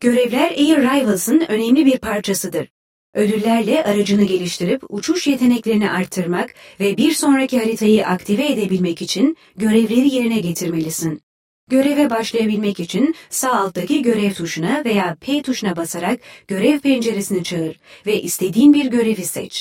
Görevler Air Rivals'ın önemli bir parçasıdır. Ödüllerle aracını geliştirip uçuş yeteneklerini arttırmak ve bir sonraki haritayı aktive edebilmek için görevleri yerine getirmelisin. Göreve başlayabilmek için sağ alttaki görev tuşuna veya P tuşuna basarak görev penceresini çağır ve istediğin bir görevi seç.